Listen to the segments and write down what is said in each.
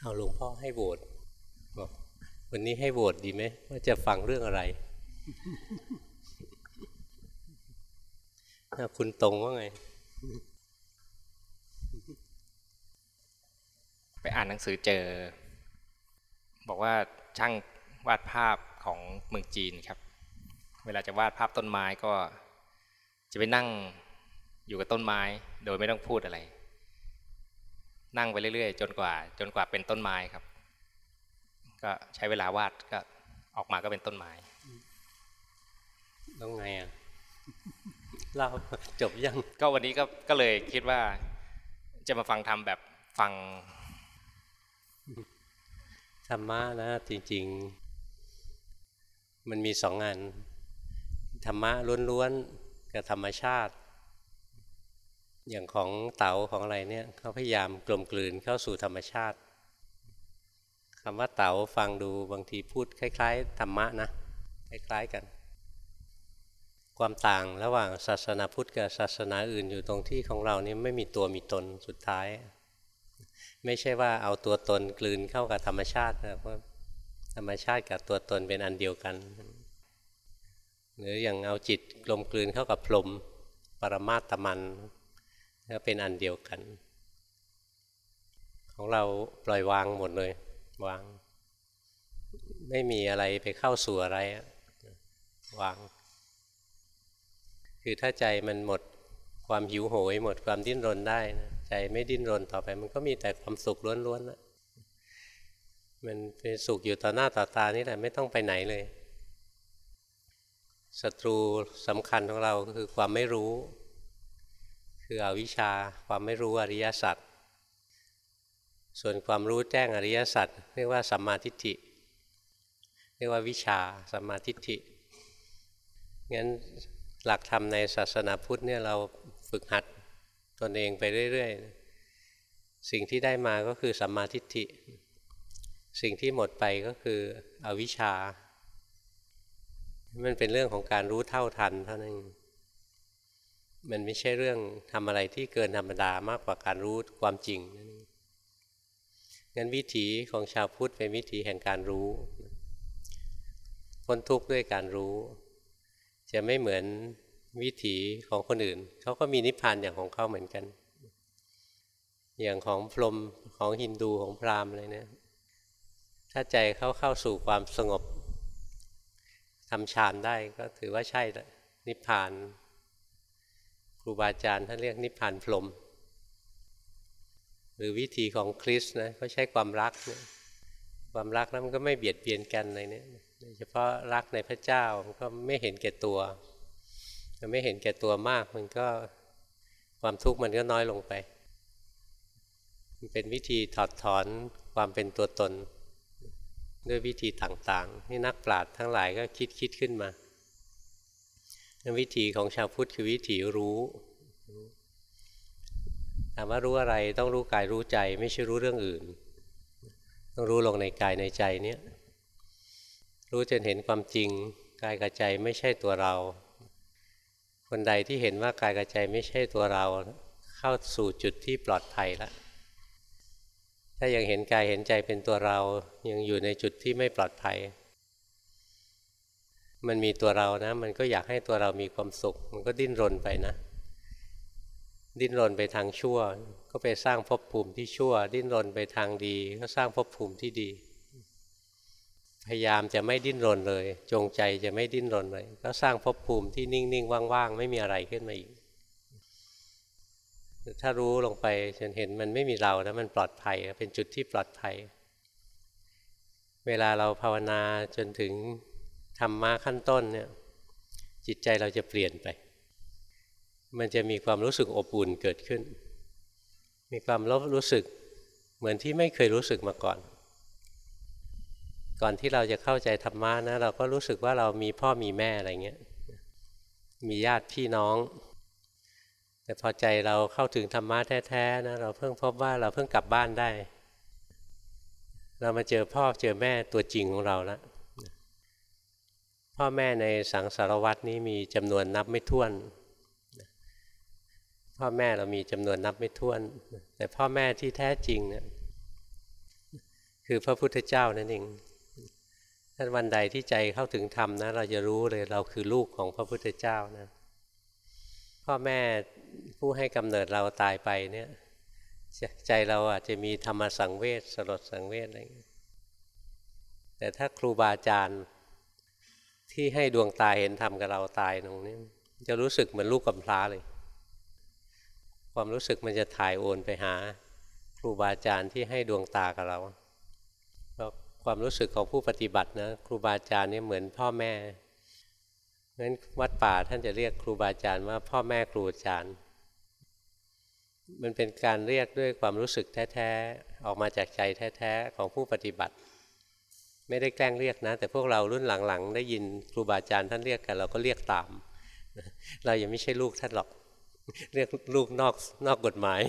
เอาหลวงพ่อให้โหวตบอกวันนี้ให้โหวตดีไหมว่าจะฟังเรื่องอะไรคุณตรงว่าไง ไปอ่านหนังสือเจอ บอกว่าช่างวาดภาพของเมืองจีนครับ เวลาจะวาดภาพต้นไม้ก็ จะไปนั่งอยู่กับต้นไม้ โดยไม่ต้องพูดอะไร นั่งไปเรื่อยๆ จนกว่า จนกว่าเป็นต้นไม้ครับ ก็ใช้เวลาวาดก็ออกมาก็เป็นต้นไม้ต้องไงอะเล่าจบยังก็วันนี้ก็ก็เลยคิดว่า จะมาฟังทำแบบฟังธรรมะนะ จริง ๆ มันมีสองงานธรรมะล้วนๆกับธรรมชาติ อย่างของเต๋าของอะไรเนี่ยเขาพยายามกลมกลืนเข้าสู่ธรรมชาติคำว่าเต๋าฟังดูบางทีพูดคล้าย ๆ ธรรมะนะคล้ายๆกัน ความต่างระหว่างศาสนาพุทธกับศาสนาอื่นอยู่ตรงที่ของเรานี่ไม่มีตัวมีตนสุดท้าย ไม่ใช่ว่าเอาตัวตนกลืนเข้ากับธรรมชาตินะเพราะธรรมชาติกับตัวตนเป็นอันเดียวกัน หรืออย่างเอาจิตกลมกลืนเข้ากับพรมปรมาตมัน ก็เป็นอันเดียวกัน ของเราปล่อยวางหมดเลยวาง ไม่มีอะไรไปเข้าสู่อะไรวาง คือถ้าใจมันหมดความหิวโหย หมดความดิ้นรนได้นะใจไม่ดิ้นรนต่อไป มันก็มีแต่ความสุขล้วนๆนะมันเป็นสุขอยู่ต่อหน้าต่อตานี่แหละไม่ต้องไปไหนเลยศัตรูสำคัญของเราก็คือความไม่รู้ คืออวิชชาความไม่รู้อริยสัจส่วนความรู้แจ้งอริยสัจเรียกว่าสัมมาทิฏฐิเรียกว่าวิชาสัมมาทิฏฐิงั้นหลักธรรมในศาสนาพุทธเนี่ยเราฝึกหัดตนเองไปเรื่อยๆ สิ่งที่ได้มาก็คือสัมมาทิฏฐิ สิ่งที่หมดไปก็คืออวิชชา มันเป็นเรื่องของการรู้เท่าทันเท่านั้น มันไม่ใช่เรื่องทำอะไรที่เกินธรรมดามากกว่าการรู้ความจริงนั่นงั้นวิถีของชาวพุทธเป็นวิถีแห่งการรู้พ้นทุกข์ด้วยการรู้ จะไม่เหมือนวิถีของคนอื่น เขาก็มีนิพพานอย่างของเขาเหมือนกัน อย่างของพรหมของฮินดูของพราหมณ์เลยเนี่ยถ้าใจเขาเข้าสู่ความสงบทำฌานได้ก็ถือว่าใช่นิพพาน ครูบาอาจารย์ท่านเรียกนิพพานพรมหรือวิธีของคริสนะเขาใช้ความรักความรักนั้นมันก็ไม่เบียดเบียนกันเลยเนี่ยโดยเฉพาะรักในพระเจ้ามันก็ไม่เห็นแก่ตัวมันไม่เห็นแก่ตัวมาก มันก็ความทุกข์มันก็น้อยลงไป มันเป็นวิธีถอดถอนความเป็นตัวตน ด้วยวิธีต่างๆที่นักปราชญ์ทั้งหลายก็คิดคิดขึ้นมา วิธีของชาวพุทธคือวิธีรู้ถามว่ารู้อะไรต้องรู้กายรู้ใจไม่ใช่รู้เรื่องอื่น ต้องรู้ลงในกายในใจเนี้ยรู้จนเห็นความจริงกายกับใจไม่ใช่ตัวเรา คนใดที่เห็นว่ากายกับใจไม่ใช่ตัวเรา เข้าสู่จุดที่ปลอดภัยแล้วถ้ายังเห็นกายเห็นใจเป็นตัวเรายังอยู่ในจุดที่ไม่ปลอดภัย มันมีตัวเรานะ มันก็อยากให้ตัวเรามีความสุข มันก็ดิ้นรนไปนะ ดิ้นรนไปทางชั่ว ก็ไปสร้างภพภูมิที่ชั่ว ดิ้นรนไปทางดี ก็สร้างภพภูมิที่ดี พยายามจะไม่ดิ้นรนเลย จงใจจะไม่ดิ้นรนเลย ก็สร้างภพภูมิที่นิ่งๆว่างๆไม่มีอะไรขึ้นมาอีกถ้ารู้ลงไปจนเห็นมันไม่มีเรานะมันปลอดภัย เป็นจุดที่ปลอดภัย เวลาเราภาวนาจนถึง ธรรมะขั้นต้นเนี่ยจิตใจเราจะเปลี่ยนไป มันจะมีความรู้สึกอบอุ่นเกิดขึ้น มีความรู้สึกเหมือนที่ไม่เคยรู้สึกมาก่อน ก่อนที่เราจะเข้าใจธรรมะนะเราก็รู้สึกว่าเรามีพ่อมีแม่อะไรเงี้ย มีญาติพี่น้อง แต่พอใจเราเข้าถึงธรรมะแท้ๆนะเราเพิ่งพบว่าเราเพิ่งกลับบ้านได้ เรามาเจอพ่อเจอแม่ตัวจริงของเราแล้ว พ่อแม่ในสังสารวัตนี้มีจำนวนนับไม่ถ้วน พ่อแม่เรามีจำนวนนับไม่ถ้วน แต่พ่อแม่ที่แท้จริงเนี่ยคือพระพุทธเจ้านั่นเองถ้านวันใดที่ใจเข้าถึงธรรมนะ เราจะรู้เลยเราคือลูกของพระพุทธเจ้านะ พ่อแม่ผู้ให้กำเนิดเราตายไปเนี่ย ใจเราอาจจะมีธรรมสังเวชสลดสังเวชอะไรแต่ถ้าครูบาอาจารย์ ที่ให้ดวงตาเห็นธรรมกับเราตายตรงนี้จะรู้สึกเหมือนลูกกำพร้าเลย ความรู้สึกมันจะถ่ายโอนไปหาครูบาอาจารย์ที่ให้ดวงตากับเราเพราะความรู้สึกของผู้ปฏิบัตินะครูบาอาจารย์นี่เหมือนพ่อแม่เพราะฉะนั้นวัดป่าท่านจะเรียกครูบาอาจารย์ว่าพ่อแม่ครูอาจารย์ มันเป็นการเรียกด้วยความรู้สึกแท้ๆออกมาจากใจแท้ๆของผู้ปฏิบัติ ไม่ได้แกล้งเรียกนะ แต่พวกเรารุ่นหลังๆ ได้ยินครูบาอาจารย์ท่านเรียกกัน เราก็เรียกตาม เรายังไม่ใช่ลูกท่านหรอก เรียกลูกนอกนอกกฎหมาย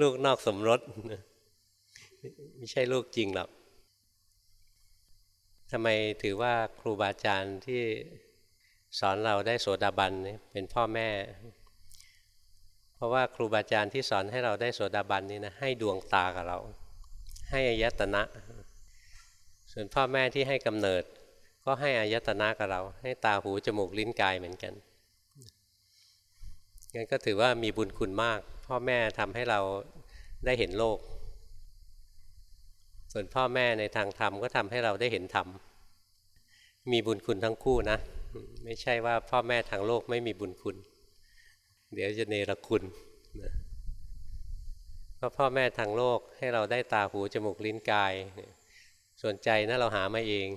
ลูกนอกสมรสไม่ใช่ลูกจริงหรอกทำไมถือว่าครูบาอาจารย์ที่สอนเราได้โสดาบันเป็นพ่อแม่ เพราะว่าครูบาอาจารย์ที่สอนให้เราได้โสดาบันนี่นะให้ดวงตากับเรา ให้อายตนะ ส่วนพ่อแม่ที่ให้กำเนิด ก็ให้อายตนะกับเรา ให้ตาหูจมูกลิ้นกายเหมือนกันงั้นก็ถือว่ามีบุญคุณมาก พ่อแม่ทำให้เราได้เห็นโลก ส่วนพ่อแม่ในทางธรรมก็ทำให้เราได้เห็นธรรมมีบุญคุณทั้งคู่นะ ไม่ใช่ว่าพ่อแม่ทางโลกไม่มีบุญคุณ เดี๋ยวจะเนรคุณเพราะพ่อแม่ทางโลกให้เราได้ตาหูจมูกลิ้นกาย ส่วนใจนะั้นเราหามาเอง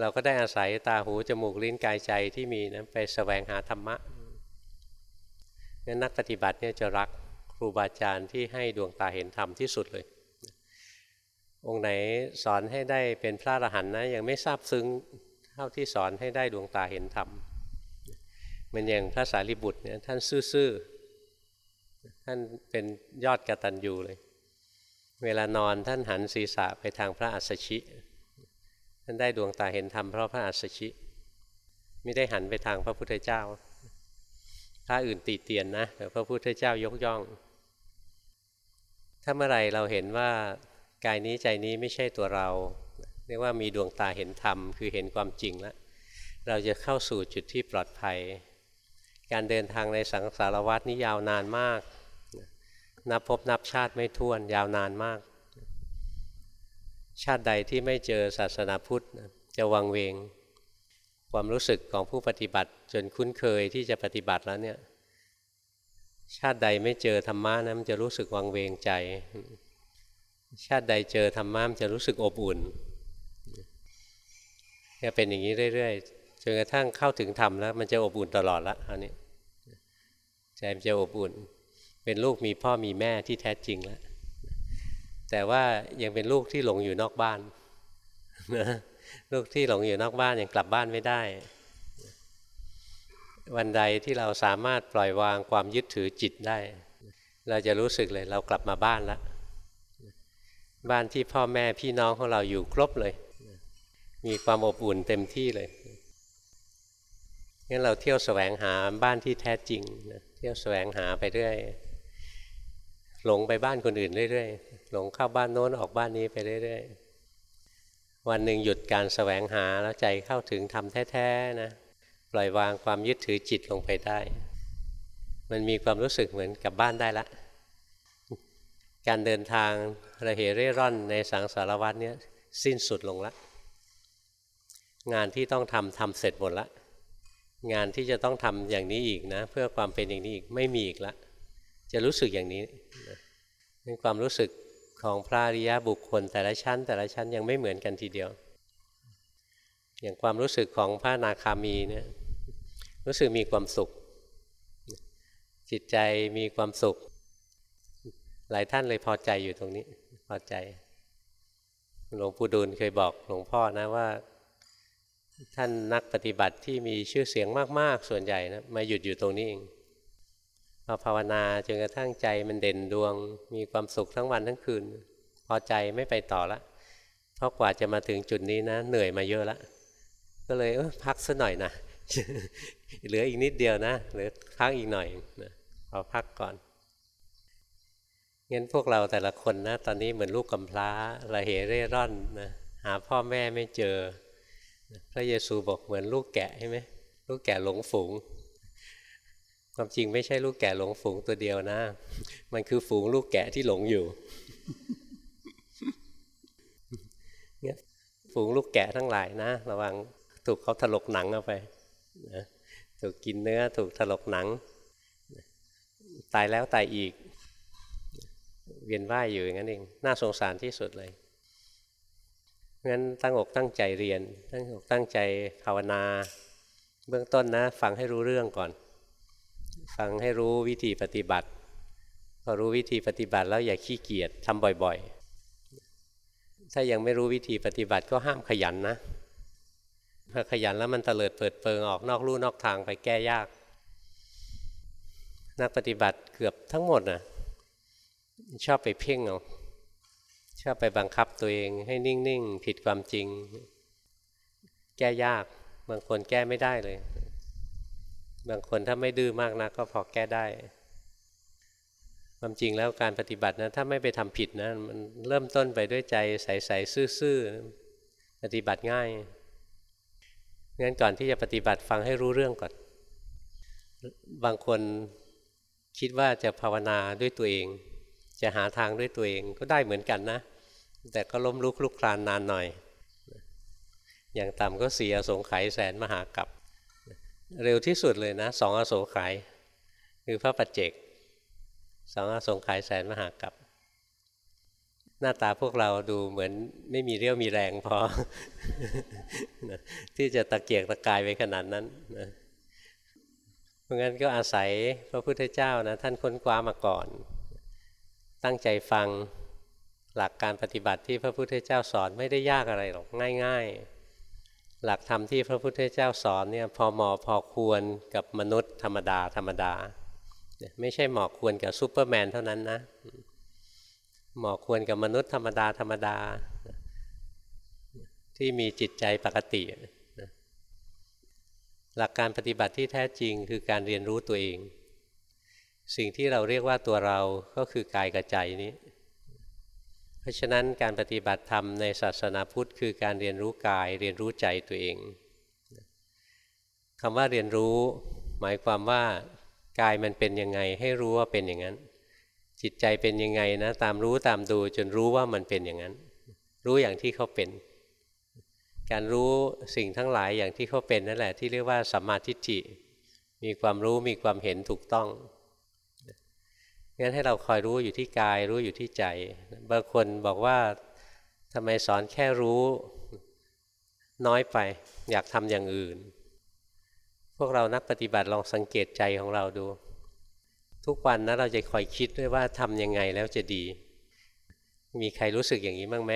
เราก็ได้อาศัยตาหูจมูกลิ้นกายใจที่มีนะไปสแสวงหาธรรมะงั้นนักปฏิบัติเนี่ยจะรักครูบาอาจารย์ที่ให้ดวงตาเห็นธรรมที่สุดเลย องค์ไหนสอนให้ได้เป็นพระอรหันต์นะยังไม่ทราบซึ้งเท่าที่สอนให้ได้ดวงตาเห็นธรรมมันอย่างพระสารีบุตรเนี่ยท่านซื่อๆท่านเป็นยอดกตัญญูเลย เวลานอนท่านหันศีรษะไปทางพระอัสสชิท่านได้ดวงตาเห็นธรรมเพราะพระอัสสชิ ไม่ได้หันไปทางพระพุทธเจ้าพระอื่นติเตียนนะแต่พระพุทธเจ้ายกย่อง ถ้าเมื่อไรเราเห็นว่ากายนี้ใจนี้ไม่ใช่ตัวเรา เรียกว่ามีดวงตาเห็นธรรม คือเห็นความจริงแล้วเราจะเข้าสู่จุดที่ปลอดภัย การเดินทางในสังสารวัฏนี้ยาวนานมาก นับพบนับชาติไม่ท้วนยาวนานมาก ชาติใดที่ไม่เจอศาสนาพุทธจะวังเวง ความรู้สึกของผู้ปฏิบัติ จนคุ้นเคยที่จะปฏิบัติแล้วเนี่ย ชาติใดไม่เจอธรรมะนะมันจะรู้สึกวังเวงใจ ชาติใดเจอธรรมะมันจะรู้สึกอบอุ่นจะเป็นอย่างนี้เรื่อยๆจนกระทั่งเข้าถึงธรรมแล้ว มันจะอบอุ่นตลอดละอันนี้ใจมันจะอบอุ่น เป็นลูกมีพ่อมีแม่ที่แท้จริงแล้ว แต่ว่ายังเป็นลูกที่หลงอยู่นอกบ้านนะลูกที่หลงอยู่นอกบ้านยังกลับบ้านไม่ได้ วันใดที่เราสามารถปล่อยวางความยึดถือจิตได้ เราจะรู้สึกเลยเรากลับมาบ้านแล้วบ้านที่พ่อแม่พี่น้องของเราอยู่ครบเลย มีความอบอุ่นเต็มที่เลยงั้นเราเที่ยวแสวงหาบ้านที่แท้จริงเที่ยวแสวงหาไปเรื่อย หลงไปบ้านคนอื่นเรื่อยๆ หลงเข้าบ้านโน้นออกบ้านนี้ไปเรื่อยๆ วันหนึ่งหยุดการสแสวงหาแล้วใจเข้าถึงทำแท้ๆนะปล่อยวางความยึดถือจิตลงไปได้ มันมีความรู้สึกเหมือนกับบ้านได้ละการเดินทางระเหเร่ร่อนในสังสารวัฏเนี้ยสิ้นสุดลงละงานที่ต้องทำทำเสร็จหมดละงานที่จะต้องทำอย่างนี้อีกนะ เพื่อความเป็นอย่างนี้อีกไม่มีอีกละ จะรู้สึกอย่างนี้เป็นความรู้สึกของพระอริยบุคคลแต่ละชั้น แต่ละชั้นยังไม่เหมือนกันทีเดียว อย่างความรู้สึกของพระนาคามีเนี่ยรู้สึกมีความสุข จิตใจมีความสุข หลายท่านเลยพอใจอยู่ตรงนี้ พอใจหลวงปู่ดูลเคยบอกหลวงพ่อนะว่า ท่านนักปฏิบัติที่มีชื่อเสียงมาก ๆ ส่วนใหญ่นะมาหยุดอยู่ตรงนี้เอง พอภาวนาจนกระทั่งใจมันเด่นดวง มีความสุขทั้งวันทั้งคืน พอใจไม่ไปต่อละเพราะกว่าจะมาถึงจุดนี้นะ เหนื่อยมาเยอะละก็เลยเออพักสัหน่อยนะเหลืออีกนิดเดียวนะเหลือพักอีกหน่อยนะพอพักก่อนงั้นพวกเราแต่ละคนนะ ตอนนี้เหมือนลูกกำพร้าระเหเร่ร่อนนะหาพ่อแม่ไม่เจอ พระเยซูบอกเหมือนลูกแกะใช่ไหมลูกแกะหลงฝูง ความจริงไม่ใช่ลูกแกะหลงฝูงตัวเดียวนะ มันคือฝูงลูกแกะที่หลงอยู่เนี่ยฝูงลูกแกะทั้งหลายนะ ระวังถูกเขาถลกหนังเอาไปนะถูกกินเนื้อถูกถลกหนัง ตายแล้วตายอีก เวียนว่ายอยู่อย่างนั้นเอง น่าสงสารที่สุดเลยงั้นตั้งอกตั้งใจเรียน ตั้งอกตั้งใจภาวนา เบื้องต้นนะ ฟังให้รู้เรื่องก่อน ฟังให้รู้วิธีปฏิบัติ พอรู้วิธีปฏิบัติแล้วอย่าขี้เกียจทำบ่อยๆ ถ้ายังไม่รู้วิธีปฏิบัติก็ห้ามขยันนะพอขยันแล้วมันเตลิดเปิดเปิงออกนอกลู่นอกทางไปแก้ยาก นักปฏิบัติเกือบทั้งหมดนะชอบไปเพ่งเอาชอบไปบังคับตัวเองให้นิ่ง ๆ ผิดความจริง แก้ยาก บางคนแก้ไม่ได้เลย บางคนถ้าไม่ดื้อมากนะก็พอแก้ได้ความจริงแล้วการปฏิบัตินะถ้าไม่ไปทำผิดนะมันเริ่มต้นไปด้วยใจใสๆซื่อๆปฏิบัติง่ายงั้นก่อนที่จะปฏิบัติฟังให้รู้เรื่องก่อน บางคนคิดว่าจะภาวนาด้วยตัวเอง จะหาทางด้วยตัวเองก็ได้เหมือนกันนะ แต่ก็ล้มลุกลุกคลานนานหน่อย อย่างต่ำก็เสียสงไขยแสนมหากับ เร็วที่สุดเลยนะสองอโศไขยคือพระปัจเจกสองอสงไขยแสนมหากับ หน้าตาพวกเราดูเหมือนไม่มีเรี่ยวมีแรงพอ ที่จะตะเกียกตะกายไปขนาดนั้นนะเพราะงั้นก็อาศัยพระพุทธเจ้านะท่านค้นคว้ามาก่อน ตั้งใจฟังหลักการปฏิบัติที่พระพุทธเจ้าสอนไม่ได้ยากอะไรหรอกง่าย ๆ หลักธรรมที่พระพุทธเจ้าสอนเนี่ยพอเหมาะพอควรกับมนุษย์ธรรมดาธรรมดา ไม่ใช่เหมาะควรกับซูเปอร์แมนเท่านั้นนะ เหมาะควรกับมนุษย์ธรรมดาธรรมดา ที่มีจิตใจปกติ หลักการปฏิบัติที่แท้จริงคือการเรียนรู้ตัวเอง สิ่งที่เราเรียกว่าตัวเราก็คือกายกับใจนี้ เพราะฉะนั้นการปฏิบัติธรรมในศาสนาพุทธคือการเรียนรู้กายเรียนรู้ใจตัวเองคำว่าเรียนรู้ หมายความว่ากายมันเป็นยังไงให้รู้ว่าเป็นอย่างนั้น จิตใจเป็นยังไงนะ ตามรู้ตามดูจนรู้ว่ามันเป็นอย่างนั้น รู้อย่างที่เขาเป็น การรู้สิ่งทั้งหลายอย่างที่เขาเป็นนั่นแหละที่เรียกว่าสัมมาทิฏฐิมีความรู้มีความเห็นถูกต้อง งั้นให้เราคอยรู้อยู่ที่กาย รู้อยู่ที่ใจ บางคนบอกว่าทำไมสอนแค่รู้น้อยไป อยากทำอย่างอื่น พวกเรานักปฏิบัติลองสังเกตใจของเราดู ทุกวันนะเราจะคอยคิดด้วยว่าทำยังไงแล้วจะดี มีใครรู้สึกอย่างนี้บ้างไหม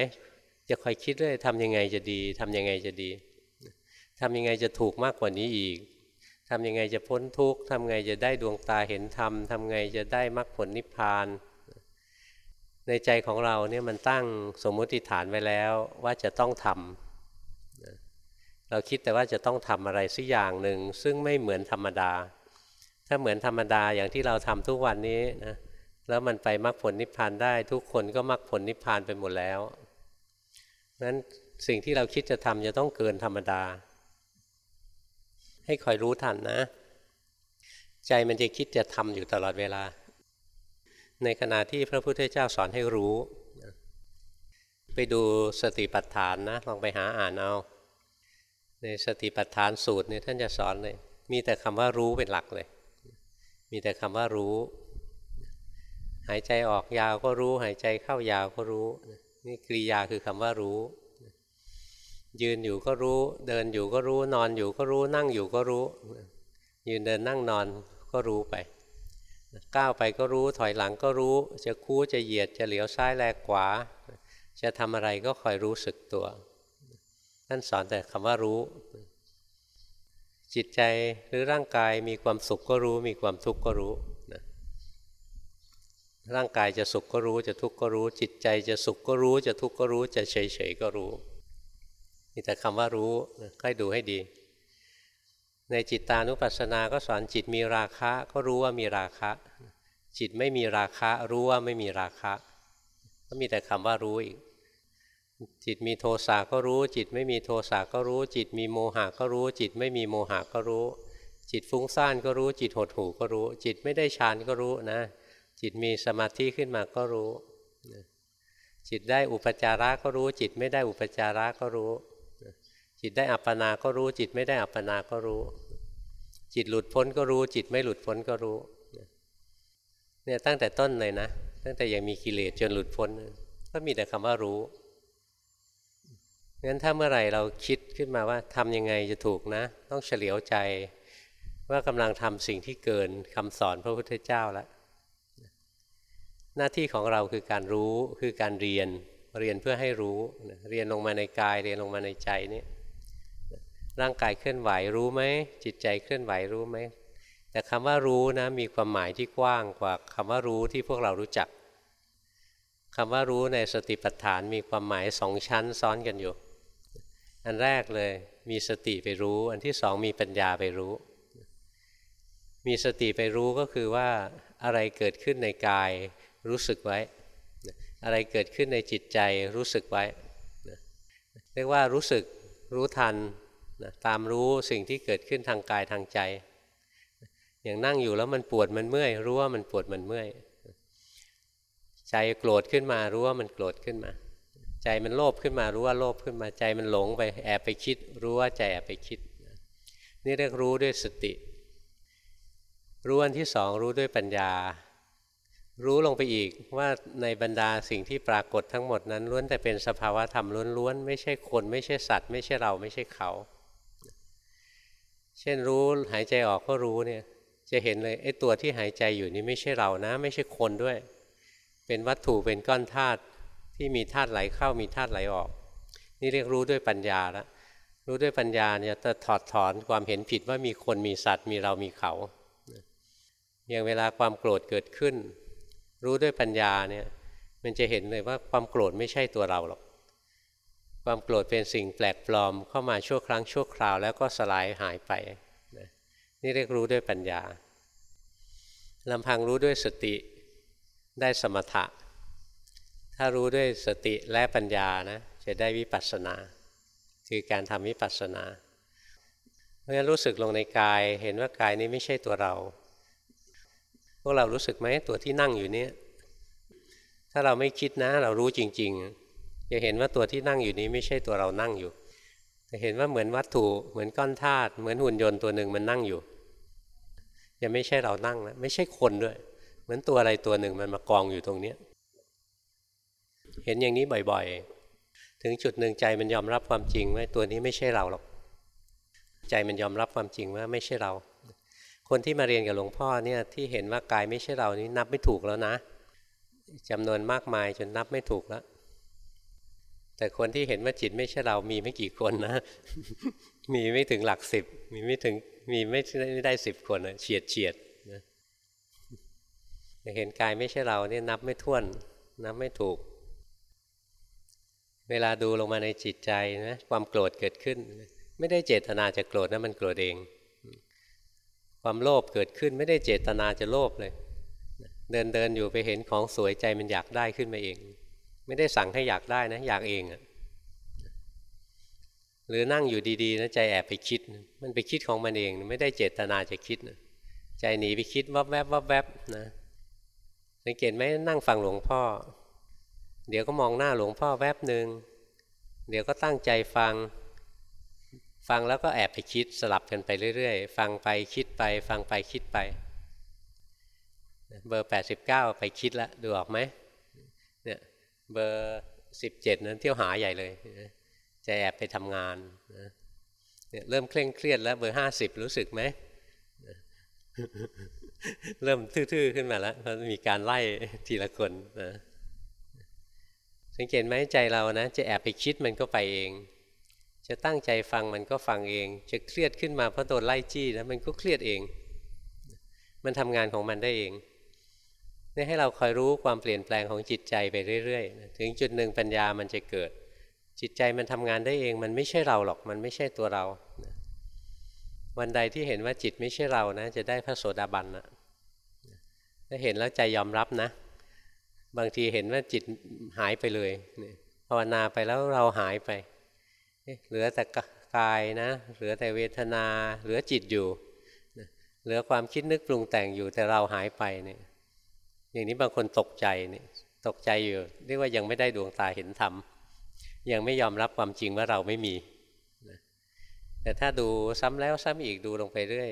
จะคอยคิดด้วยทำยังไงจะดีทำยังไงจะดีทำยังไงจะถูกมากกว่านี้อีก ทำยังไงจะพ้นทุกข์ทำไงจะได้ดวงตาเห็นธรรมทำไงจะได้มรรคผลนิพพาน ในใจของเราเนี่ยมันตั้งสมมุติฐานไว้แล้วว่าจะต้องทำเราคิดแต่ว่าจะต้องทำอะไรสักอย่างหนึ่ง ซึ่งไม่เหมือนธรรมดา ถ้าเหมือนธรรมดาอย่างที่เราทำทุกวันนี้นะแล้วมันไปมรรคผลนิพพานได้ ทุกคนก็มรรคผลนิพพานไปหมดแล้วนั้นสิ่งที่เราคิดจะทำจะต้องเกินธรรมดา ให้คอยรู้ทันนะ ใจมันจะคิดจะทำอยู่ตลอดเวลา ในขณะที่พระพุทธเจ้าสอนให้รู้ ไปดูสติปัฏฐานนะ ลองไปหาอ่านเอาในสติปัฏฐานสูตรเนี่ยท่านจะสอนเลย มีแต่คำว่ารู้เป็นหลักเลย มีแต่คำว่ารู้ หายใจออกยาวก็รู้ หายใจเข้ายาวก็รู้ นี่กริยาคือคำว่ารู้ ยืนอยู่ก็รู้ เดินอยู่ก็รู้ นอนอยู่ก็รู้ นั่งอยู่ก็รู้ ยืนเดินนั่งนอนก็รู้ไป ก้าวไปก็รู้ ถอยหลังก็รู้ จะคู่จะเหยียดจะเหลียวซ้ายแลกขวา จะทำอะไรก็คอยรู้สึกตัว ท่านสอนแต่คำว่ารู้ จิตใจหรือร่างกายมีความสุขก็รู้ มีความทุกข์ก็รู้นะร่างกายจะสุขก็รู้จะทุกข์ก็รู้ จิตใจจะสุขก็รู้ จะทุกข์ก็รู้จะเฉยเฉยก็รู้ มีแต่คำว่ารู้ค่อยดูให้ดี ในจิตตานุปัสสนาก็สอนจิตมีราคะก็รู้ว่ามีราคะ จิตไม่มีราคะ รู้ว่าไม่มีราคะ ก็มีแต่คำว่ารู้อีก จิตมีโทสะก็รู้ จิตไม่มีโทสะก็รู้ จิตมีโมหะก็รู้ จิตไม่มีโมหะก็รู้ จิตฟุ้งซ่านก็รู้ จิตหดหู่ก็รู้ จิตไม่ได้ฌานก็รู้นะ จิตมีสมาธิขึ้นมาก็รู้จิตได้อุปจาระก็รู้ จิตไม่ได้อุปจาระก็รู้ จิตได้อัปปนาก็รู้ จิตไม่ได้อัปปนาก็รู้ จิตหลุดพ้นก็รู้ จิตไม่หลุดพ้นก็รู้เนี่ยตั้งแต่ต้นเลยนะตั้งแต่ยังมีกิเลสจนหลุดพ้น ก็มีแต่คำว่ารู้งั้นถ้าเมื่อไหร่เราคิดขึ้นมาว่าทำยังไงจะถูกนะ ต้องเฉลียวใจว่ากำลังทำสิ่งที่เกินคำสอนพระพุทธเจ้าแล้วหน้าที่ของเราคือการรู้คือการเรียนเรียนเพื่อให้รู้ เรียนลงมาในกายเรียนลงมาในใจนี่ ร่างกายเคลื่อนไหวรู้ไหมจิตใจเคลื่อนไหวรู้ไหมแต่คำว่ารู้นะมีความหมายที่กว้างกว่าคำว่ารู้ที่พวกเรารู้จักคำว่ารู้ในสติปัฏฐานมีความหมายสองชั้นซ้อนกันอยู่ อันแรกเลยมีสติไปรู้ อันที่สองมีปัญญาไปรู้ มีสติไปรู้ก็คือว่าอะไรเกิดขึ้นในกายรู้สึกไว้ อะไรเกิดขึ้นในจิตใจรู้สึกไว้เรียกว่ารู้สึกรู้ทัน ตามรู้สิ่งที่เกิดขึ้นทางกายทางใจ อย่างนั่งอยู่แล้วมันปวดมันเมื่อย รู้ว่ามันปวดมันเมื่อย ใจโกรธขึ้นมารู้ว่ามันโกรธขึ้นมา ใจมันโลภขึ้นมารู้ว่าโลภขึ้นมา ใจมันหลงไปแอบไปคิด รู้ว่าใจแอบไปคิด นี่เรียกรู้ด้วยสติ รู้อันที่สองรู้ด้วยปัญญา รู้ลงไปอีกว่าในบรรดาสิ่งที่ปรากฏทั้งหมดนั้นล้วนแต่เป็นสภาวะธรรมล้วนๆไม่ใช่คนไม่ใช่สัตว์ ไม่ใช่เราไม่ใช่เขา เช่นรู้หายใจออกก็รู้เนี่ย จะเห็นเลยไอ้ตัวที่หายใจอยู่นี่ไม่ใช่เรานะ ไม่ใช่คนด้วย เป็นวัตถุเป็นก้อนธาตุที่มีธาตุไหลเข้ามีธาตุไหลออก นี่เรียกรู้ด้วยปัญญาแล้วรู้ด้วยปัญญาเนี่ยจะถอดถอนความเห็นผิดว่ามีคนมีสัตว์มีเรามีเขาอย่างเวลาความโกรธเกิดขึ้น รู้ด้วยปัญญาเนี่ยมันจะเห็นเลยว่าความโกรธไม่ใช่ตัวเราหรอก ความโกรธเป็นสิ่งแปลกปลอมเข้ามาชั่วครั้งชั่วคราวแล้วก็สลายหายไปนี่เรียกรู้ด้วยปัญญาลำพังรู้ด้วยสติได้สมถะ ถ้ารู้ด้วยสติและปัญญานะจะได้วิปัสสนา คือการทำวิปัสสนาเพราะฉะนั้นรู้สึกลงในกายเห็นว่ากายนี้ไม่ใช่ตัวเรา พวกเรารู้สึกไหมตัวที่นั่งอยู่นี้ถ้าเราไม่คิดนะ เรารู้จริง ๆ จะเห็นว่าตัวที่นั่งอยู่นี้ไม่ใช่ตัวเรานั่งอยู่จะเห็นว่าเหมือนวัตถุเหมือนก้อนธาตุเหมือนหุ่นยนต์ตัวหนึ่งมันนั่งอยู่ยังไม่ใช่เรานั่งนะไม่ใช่คนด้วย เหมือนตัวอะไรตัวหนึ่งมันมากองอยู่ตรงนี้เห็นอย่างนี้บ่อยๆ ถึงจุดหนึ่งใจมันยอมรับความจริงว่าตัวนี้ไม่ใช่เราหรอกใจมันยอมรับความจริงว่าไม่ใช่เรา คนที่มาเรียนกับหลวงพ่อเนี่ยที่เห็นว่ากายไม่ใช่เรานี้นับไม่ถูกแล้วนะจำนวนมากมายจนนับไม่ถูกแล้ว แต่คนที่เห็นว่าจิตไม่ใช่เรามีไม่กี่คนนะ มีไม่ถึงหลักสิบ มีไม่ถึงมีไม่ได้สิบคนเฉียดเฉียดนะเห็นกายไม่ใช่เราเนี่ยนับไม่ถ้วน นับไม่ถูก เวลาดูลงมาในจิตใจนะความโกรธเกิดขึ้น ไม่ได้เจตนาจะโกรธนะมันโกรธเอง ความโลภเกิดขึ้นไม่ได้เจตนาจะโลภเลย เดินเดินอยู่ไปเห็นของสวยใจมันอยากได้ขึ้นมาเอง ไม่ได้สั่งให้อยากได้นะอยากเองอะหรือนั่งอยู่ดีๆนะใจแอบไปคิด มันไปคิดของมันเอง ไม่ได้เจตนาจะคิดนะใจหนีไปคิดวับแวบวับแวบนะสังเกตไหมนั่งฟังหลวงพ่อ เดี๋ยวก็มองหน้าหลวงพ่อแวบหนึ่งเดี๋ยวก็ตั้งใจฟัง ฟังแล้วก็แอบไปคิดสลับกันไปเรื่อยๆ ฟังไปคิดไป ฟังไปคิดไป เบอร์ 89 ไปคิดแล้วดูออกไหมเนี่ย เบอร์17นั้นเที่ยวหาใหญ่เลยจะแอบไปทำงานเนี่ยเริ่มเคร่งเครียดแล้วเบอร์ห้าสิบรู้สึกไหมเริ่มทื่อๆขึ้นมาแล้วเพราะมีการไล่ทีละคนนะสังเกตไหมใจเรานะจะแอบไปคิดมันก็ไปเอง จะตั้งใจฟังมันก็ฟังเอง จะเครียดขึ้นมาเพราะโดนไล่จี้นะมันก็เครียดเอง มันทำงานของมันได้เอง นี่ให้เราคอยรู้ความเปลี่ยนแปลงของจิตใจไปเรื่อยๆ ถึงจุดหนึ่งปัญญามันจะเกิด จิตใจมันทำงานได้เอง มันไม่ใช่เราหรอก มันไม่ใช่ตัวเรา วันใดที่เห็นว่าจิตไม่ใช่เรานะ จะได้พระโสดาบันนะถ้าเห็นแล้วใจยอมรับนะ บางทีเห็นว่าจิตหายไปเลยภาวนาไปแล้วเราหายไป เหลือแต่กายนะ เหลือแต่เวทนา เหลือจิตอยู่ เหลือความคิดนึกปรุงแต่งอยู่แต่เราหายไปเนี่ย อย่างนี้บางคนตกใจนี่ตกใจอยู่เรียกว่ายังไม่ได้ดวงตาเห็นธรรมยังไม่ยอมรับความจริงว่าเราไม่มี แต่ถ้าดูซ้ำแล้วซ้ำอีกดูลงไปเรื่อย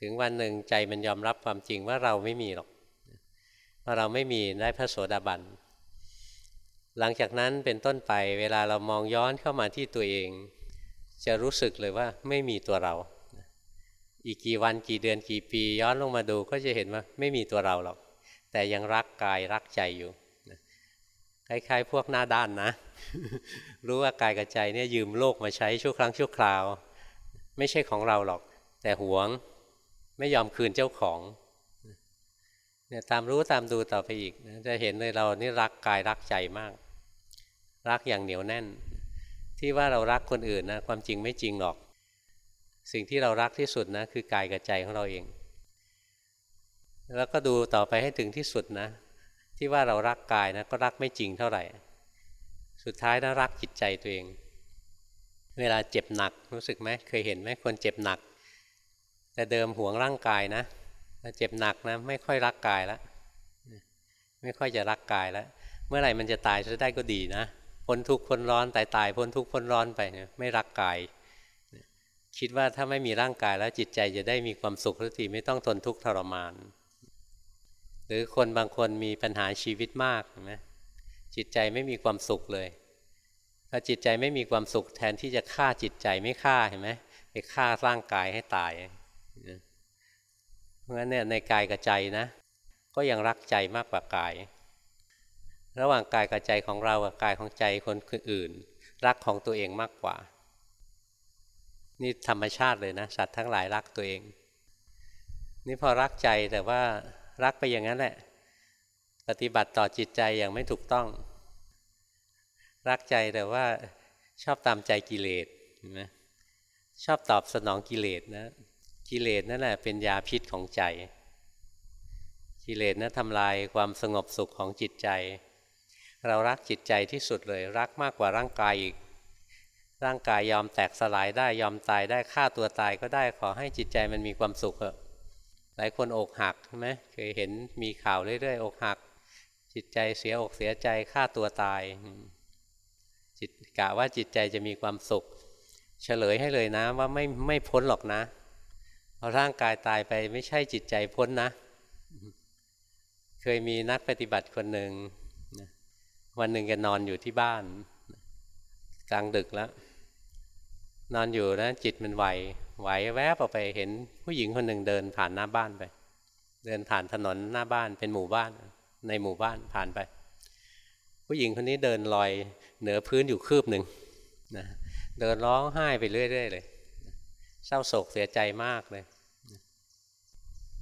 ถึงวันหนึ่งใจมันยอมรับความจริงว่าเราไม่มีหรอกว่าเราไม่มีได้พระโสดาบันหลังจากนั้นเป็นต้นไปเวลาเรามองย้อนเข้ามาที่ตัวเอง จะรู้สึกเลยว่าไม่มีตัวเรา อีกกี่วันกี่เดือนกี่ปีย้อนลงมาดูก็จะเห็นว่าไม่มีตัวเราหรอก แต่ยังรักกายรักใจอยู่คล้ายๆพวกหน้าด้านนะ รู้ว่ากายกับใจเนี่ยยืมโลกมาใช้ชั่วครั้งชั่วคราว ไม่ใช่ของเราหรอก แต่หวงไม่ยอมคืนเจ้าของเนี่ยตามรู้ตามดูต่อไปอีกนะจะเห็นเลยเรานี่รักกายรักใจมาก รักอย่างเหนียวแน่น ที่ว่าเรารักคนอื่นนะความจริงไม่จริงหรอก สิ่งที่เรารักที่สุดนะคือกายกับใจของเราเอง แล้วก็ดูต่อไปให้ถึงที่สุดนะ ที่ว่าเรารักกายนะก็รักไม่จริงเท่าไหร่ สุดท้ายนะรักจิตใจตัวเอง เวลาเจ็บหนักรู้สึกไหมเคยเห็นไหมคนเจ็บหนัก แต่เดิมหวงร่างกายนะเจ็บหนักนะไม่ค่อยรักกายแล้วไม่ค่อยจะรักกายแล้วเมื่อไหร่มันจะตายจะได้ก็ดีนะพ้นทุกข์พ้นร้อนตายตายพ้นทุกข์พ้นร้อนไปไม่รักกาย คิดว่าถ้าไม่มีร่างกายแล้วจิตใจจะได้มีความสุขทุกทีไม่ต้องทนทุกข์ทรมาน หรือคนบางคนมีปัญหาชีวิตมากนะจิตใจไม่มีความสุขเลยพอจิตใจไม่มีความสุขแทนที่จะฆ่าจิตใจไม่ฆ่าเห็นไหมไปฆ่าร่างกายให้ตายเพราะฉะนั้นเนี่ยในกายกับใจนะ ก็ยังรักใจมากกว่ากาย ระหว่างกายกับใจของเรากับกายของใจคนอื่น รักของตัวเองมากกว่า นี่ธรรมชาติเลยนะ สัตว์ทั้งหลายรักตัวเอง นี่พอรักใจแต่ว่า รักไปอย่างนั้นแหละ ปฏิบัติต่อจิตใจอย่างไม่ถูกต้อง รักใจแต่ว่าชอบตามใจกิเลสนไหมชอบตอบสนองกิเลสนะ กิเลสนั่นแหละเป็นยาพิษของใจ กิเลสนะั้นทำลายความสงบสุขของจิตใจ เรารักจิตใจที่สุดเลย รักมากกว่าร่างกายอีกร่างกายยอมแตกสลายได้ยอมตายได้ฆ่าตัวตายก็ได้ขอให้จิตใจมันมีความสุขเถอะ หลายคนอกหักใช่ไหมเคยเห็นมีข่าวเรื่อยๆอกหัก จิตใจเสียอกเสียใจฆ่าตัวตาย จิตกะว่าจิตใจจะมีความสุข เฉลยให้เลยนะว่าไม่ไม่พ้นหรอกนะพอร่างกายตายไปไม่ใช่จิตใจพ้นนะ เคยมีนักปฏิบัติคนหนึ่งวันหนึ่งแกนอนอยู่ที่บ้าน กลางดึกแล้ว นอนอยู่นะจิตมันไหวไหวแวบออกไปเห็นผู้หญิงคนหนึ่งเดินผ่านหน้าบ้านไป เดินผ่านถนนหน้าบ้านเป็นหมู่บ้าน ในหมู่บ้านผ่านไป ผู้หญิงคนนี้เดินลอยเหนือพื้นอยู่คืบหนึ่งนะเดินร้องไห้ไปเรื่อยๆเลย เศร้าโศกเสียใจมากเลย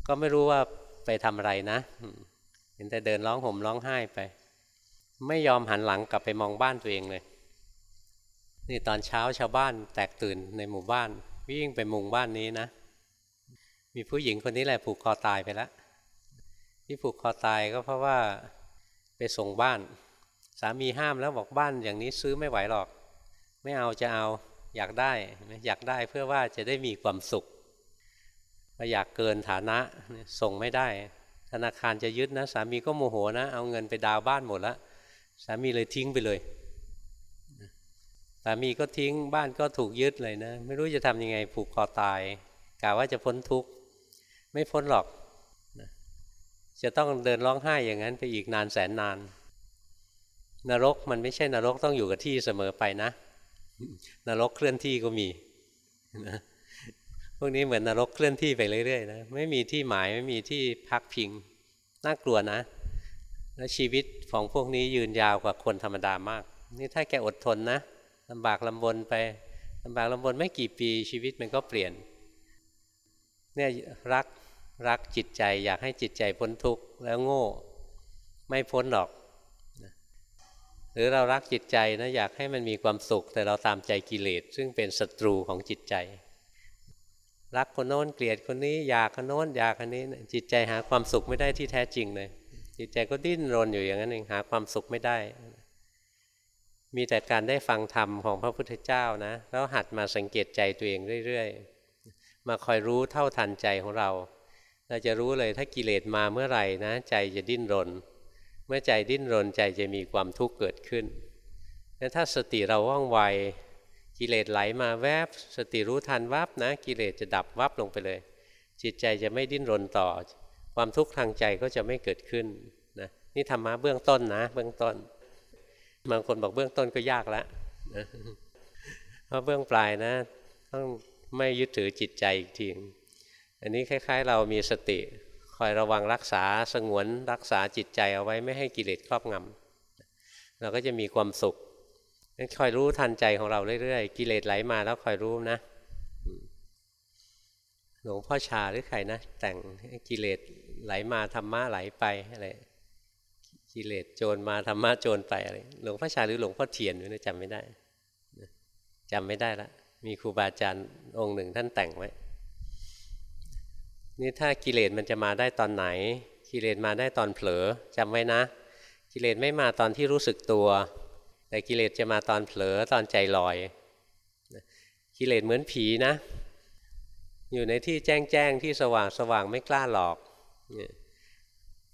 ก็ไม่รู้ว่าไปทำอะไรนะ เห็นแต่เดินร้องห่มร้องไห้ไป ไม่ยอมหันหลังกลับไปมองบ้านตัวเองเลย นี่ตอนเช้าชาวบ้านแตกตื่นในหมู่บ้าน วิ่งไปมุงบ้านนี้นะ มีผู้หญิงคนนี้แหละผูกคอตายไปแล้วที่ผูกคอตายก็เพราะว่าไปส่งบ้าน สามีห้ามแล้วบอกบ้านอย่างนี้ซื้อไม่ไหวหรอก ไม่เอาจะเอาอยากได้อยากได้เพื่อว่าจะได้มีความสุขพออยากเกินฐานะส่งไม่ได้ ธนาคารจะยึดนะ สามีก็โมโหนะ เอาเงินไปดาวบ้านหมดแล้วสามีเลยทิ้งไปเลย สามีก็ทิ้งบ้านก็ถูกยึดเลยนะ ไม่รู้จะทำยังไงผูกคอตายกะว่าจะพ้นทุกข์ไม่พ้นหรอกจะต้องเดินร้องไห้อย่างนั้นไปอีกนานแสนนาน นรกมันไม่ใช่นรกต้องอยู่กับที่เสมอไปนะ นรกเคลื่อนที่ก็มีนะพวกนี้เหมือนนรกเคลื่อนที่ไปเรื่อยๆนะไม่มีที่หมายไม่มีที่พักพิงน่ากลัวนะ แล้วชีวิตของพวกนี้ยืนยาวกว่าคนธรรมดามาก นี่ถ้าแกอดทนนะ ลำบากลำบนไปลำบากลำบนไม่กี่ปีชีวิตมันก็เปลี่ยน เนี่ยรักรักจิตใจ อยากให้จิตใจพ้นทุกข์แล้วโง่ ไม่พ้นหรอก หรือเรารักจิตใจนะอยากให้มันมีความสุข แต่เราตามใจกิเลสซึ่งเป็นศัตรูของจิตใจ รักคนโน้นเกลียดคนนี้ อยากคนโน้นอยากคนนี้ จิตใจหาความสุขไม่ได้ที่แท้จริงเลยจิตใจก็ดิ้นรนอยู่อย่างนั้นเองหาความสุขไม่ได้ มีแต่การได้ฟังธรรมของพระพุทธเจ้านะแล้วหัดมาสังเกตใจตัวเองเรื่อยๆ มาคอยรู้เท่าทันใจของเรา เราจะรู้เลยถ้ากิเลสมาเมื่อไหร่นะ ใจจะดิ้นรน เมื่อใจดิ้นรนใจจะมีความทุกข์เกิดขึ้นแล้วถ้าสติเราว่องไวกิเลสไหลมาแวบ สติรู้ทันวับนะกิเลสจะดับวับลงไปเลย จิตใจจะไม่ดิ้นรนต่อ ความทุกข์ทางใจก็จะไม่เกิดขึ้นนะนี่ธรรมะเบื้องต้นนะ เบื้องต้น บางคนบอกเบื้องต้นก็ยากแล้วนะเพราะเบื้องปลายนะ ต้องไม่ยึดถือจิตใจอีกทีอันนี้คล้าย ๆ เรามีสติ คอยระวังรักษาสงวนรักษาจิตใจเอาไว้ไม่ให้กิเลสครอบงำเราก็จะมีความสุขคอยรู้ทันใจของเราเรื่อยๆ กิเลสไหลมาแล้วคอยรู้นะหลวงพ่อชาหรือใครนะ แต่งกิเลสไหลมาธรรมะไหลไปอะไร กิเลสโจรมาธรรมะโจรไปอะไรหลวงพ่อชาหรือหลวงพ่อเทียนไม่จำไม่ได้จำไม่ได้ละมีครูบาอาจารย์องค์หนึ่งท่านแต่งไว้นี่ถ้ากิเลสมันจะมาได้ตอนไหน กิเลสมาได้ตอนเผลอจำไว้นะ กิเลสไม่มาตอนที่รู้สึกตัว แต่กิเลสจะมาตอนเผลอตอนใจลอย กิเลสเหมือนผีนะ อยู่ในที่แจ้งแจ้งที่สว่างสว่างไม่กล้าหลอก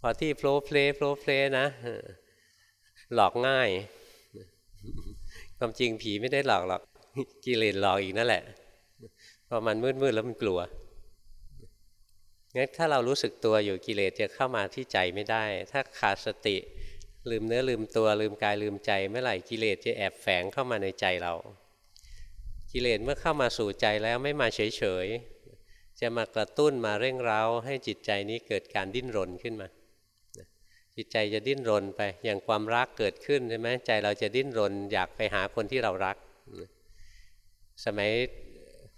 พอที่โผล่เพลโผล่เพลนะ หลอกง่ายความจริงผีไม่ได้หลอกหรอกกิเลสหลอกอีกนั่นแหละพอมันมืดๆแล้วมันกลัวงั้นถ้าเรารู้สึกตัวอยู่กิเลสจะเข้ามาที่ใจไม่ได้ ถ้าขาดสติ ลืมเนื้อลืมตัวลืมกายลืมใจเมื่อไหร่กิเลสจะแอบแฝงเข้ามาในใจเรา กิเลสเมื่อเข้ามาสู่ใจแล้วไม่มาเฉยๆจะมากระตุ้นมาเร่งเร้าให้จิตใจนี้เกิดการดิ้นรนขึ้นมา จิตใจจะดิ้นรนไป อย่างความรักเกิดขึ้นใช่ไหมใจเราจะดิ้นรน อยากไปหาคนที่เรารัก สมัย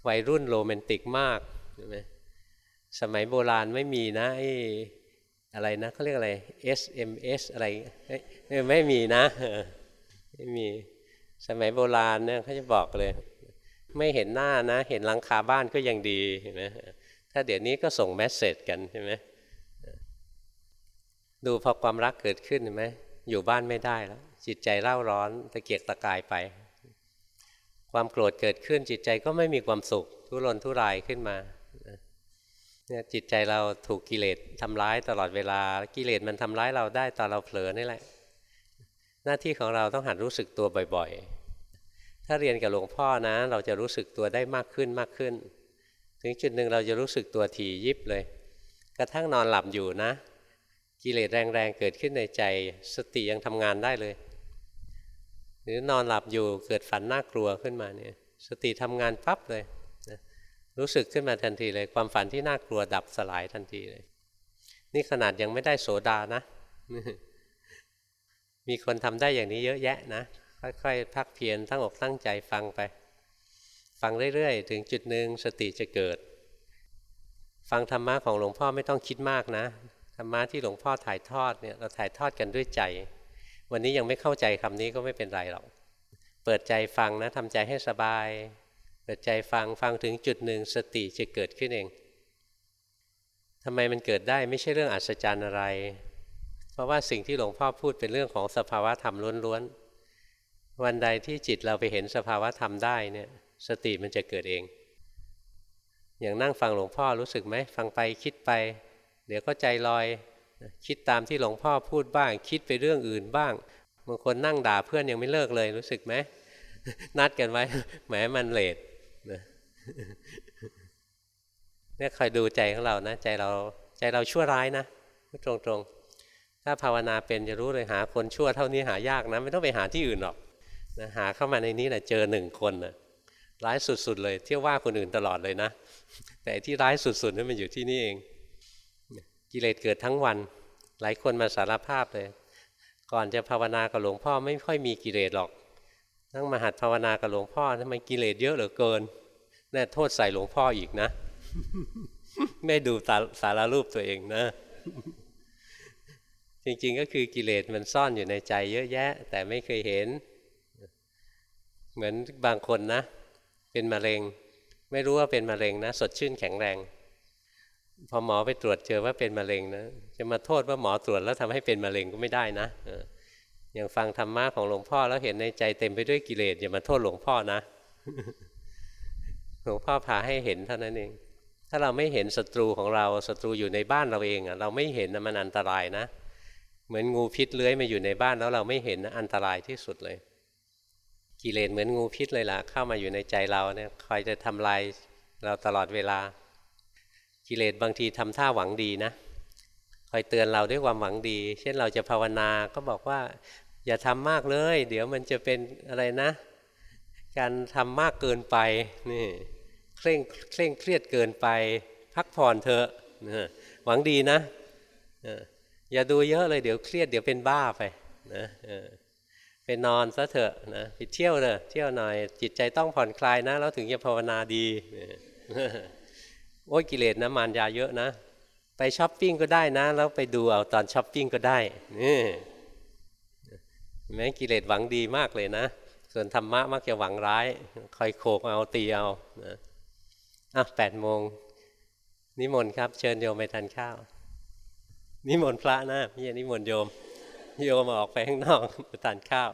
วัยรุ่นโรแมนติกมากใช่ไหมสมัยโบราณไม่มีนะไอ้อะไรนะเขาเรียกอะไร SMS อะไรไม่มีนะไม่มีสมัยโบราณเนี่ยเขาจะบอกเลย ไม่เห็นหน้านะ เห็นหลังคาบ้านก็ยังดีนไหมถ้าเดี๋ยวนี้ก็ส่งแมสเซจกันใช่ไหม ดูพอความรักเกิดขึ้นเห็นไหมอยู่บ้านไม่ได้แล้วจิตใจเล่าร้อนตะเกียกตะกายไป ความโกรธเกิดขึ้นจิตใจก็ไม่มีความสุข ทุรนทุรายขึ้นมาเนี่ยจิตใจเราถูกกิเลสทำร้ายตลอดเวลากิเลสมันทำร้ายเราได้ตอนเราเผลอนี่แหละ หน้าที่ของเราต้องหัดรู้สึกตัวบ่อยๆ ถ้าเรียนกับหลวงพ่อนะ เราจะรู้สึกตัวได้มากขึ้นมากขึ้น ถึงจุดหนึ่งเราจะรู้สึกตัวถี่ยิบเลย กระทั่งนอนหลับอยู่นะ กิเลสแรงๆเกิดขึ้นในใจ สติยังทำงานได้เลย หรือนอนหลับอยู่เกิดฝันน่ากลัวขึ้นมาเนี่ยสติทำงานปั๊บเลยรู้สึกขึ้นมาทันทีเลย ความฝันที่น่ากลัวดับสลายทันทีเลย นี่ขนาดยังไม่ได้โสดานะ มีคนทำได้อย่างนี้เยอะแยะนะค่อยๆพักเพียรตั้งอกตั้งใจฟังไป ฟังเรื่อยๆ ถึงจุดหนึ่งสติจะเกิด ฟังธรรมะของหลวงพ่อไม่ต้องคิดมากนะ ธรรมะที่หลวงพ่อถ่ายทอดเนี่ยเราถ่ายทอดกันด้วยใจ วันนี้ยังไม่เข้าใจคำนี้ก็ไม่เป็นไรหรอก เปิดใจฟังนะทำใจให้สบาย เปิดใจฟังฟังถึงจุดหนึ่งสติจะเกิดขึ้นเองทำไมมันเกิดได้ไม่ใช่เรื่องอัศจรรย์อะไร เพราะว่าสิ่งที่หลวงพ่อพูดเป็นเรื่องของสภาวะธรรมล้วนๆ วันใดที่จิตเราไปเห็นสภาวะธรรมได้เนี่ยสติมันจะเกิดเอง อย่างนั่งฟังหลวงพ่อรู้สึกไหมฟังไปคิดไป เดี๋ยวก็ใจลอยคิดตามที่หลวงพ่อพูดบ้าง คิดไปเรื่องอื่นบ้างบางคนนั่งด่าเพื่อนยังไม่เลิกเลยรู้สึกไหมนัดกันไว้แหมมันเลทเนี่ยคอยดูใจของเรานะ ใจเราใจเราชั่วร้ายนะตรงตรงถ้าภาวนาเป็นจะรู้เลยหาคนชั่วเท่านี้หายากนะ ไม่ต้องไปหาที่อื่นหรอกนะหาเข้ามาในนี้แหละเจอหนึ่งคนนะร้ายสุดๆเลย เที่ยวว่าคนอื่นตลอดเลยนะ แต่ที่ร้ายสุดๆนั่นมันอยู่ที่นี่เอง กิเลสเกิดทั้งวัน หลายคนมาสารภาพเลย ก่อนจะภาวนากับหลวงพ่อไม่ค่อยมีกิเลสหรอกนั่งมาหัดภาวนากับหลวงพ่อทำไมกิเลสเยอะเหลือเกินนี่โทษใส่หลวงพ่ออีกนะ ไม่ดูสารรูปตัวเองนะ จริงๆก็คือกิเลสมันซ่อนอยู่ในใจเยอะแยะ แต่ไม่เคยเห็น เหมือนบางคนนะ เป็นมะเร็ง ไม่รู้ว่าเป็นมะเร็งนะ สดชื่นแข็งแรง พอหมอไปตรวจเจอว่าเป็นมะเร็งนะจะมาโทษว่าหมอตรวจแล้วทำให้เป็นมะเร็งก็ไม่ได้นะอย่างฟังธรรมะของหลวงพ่อแล้วเห็นในใจเต็มไปด้วยกิเลสอย่ามาโทษหลวงพ่อนะ หลวงพ่อพาให้เห็นเท่านั้นเอง ถ้าเราไม่เห็นศัตรูของเราศัตรูอยู่ในบ้านเราเองอะเราไม่เห็นมันอันตรายนะ เหมือนงูพิษเลื้อยมาอยู่ในบ้านแล้วเราไม่เห็นอันตรายที่สุดเลย กิเลสเหมือนงูพิษเลยล่ะเข้ามาอยู่ในใจเราเนี่ยคอยจะทำลายเราตลอดเวลา กิเลสบางทีทำท่าหวังดีนะคอยเตือนเราด้วยความหวังดี เช่นเราจะภาวนาก็บอกว่า อย่าทำมากเลย เดี๋ยวมันจะเป็นอะไรนะ การทำมากเกินไปนี่เคร่งเคร่งเครียดเกินไป พักผ่อนเถอะหวังดีนะอย่าดูเยอะเลยเดี๋ยวเครียดเดี๋ยวเป็นบ้าไปนะไปนอนซะเถอะนะไปเที่ยวเถอะเที่ยวหน่อยจิตใจต้องผ่อนคลายนะ แล้วถึงจะภาวนาดี โอ้ยกิเลสนะมารยาเยอะนะ ไปช้อปปิ้งก็ได้นะ แล้วไปดูเอาตอนช้อปปิ้งก็ได้นี่แม้กิเลสหวังดีมากเลยนะ ส่วนธรรมะมักจะหวังร้าย คอยโขกเอาตีเอานะอะแปดโมงนิมนต์ครับ เชิญโยมไปทานข้าว นิมนต์พระนะไม่ใช่นิมนต์โยม โยมออกไปข้างนอกไปทานข้าว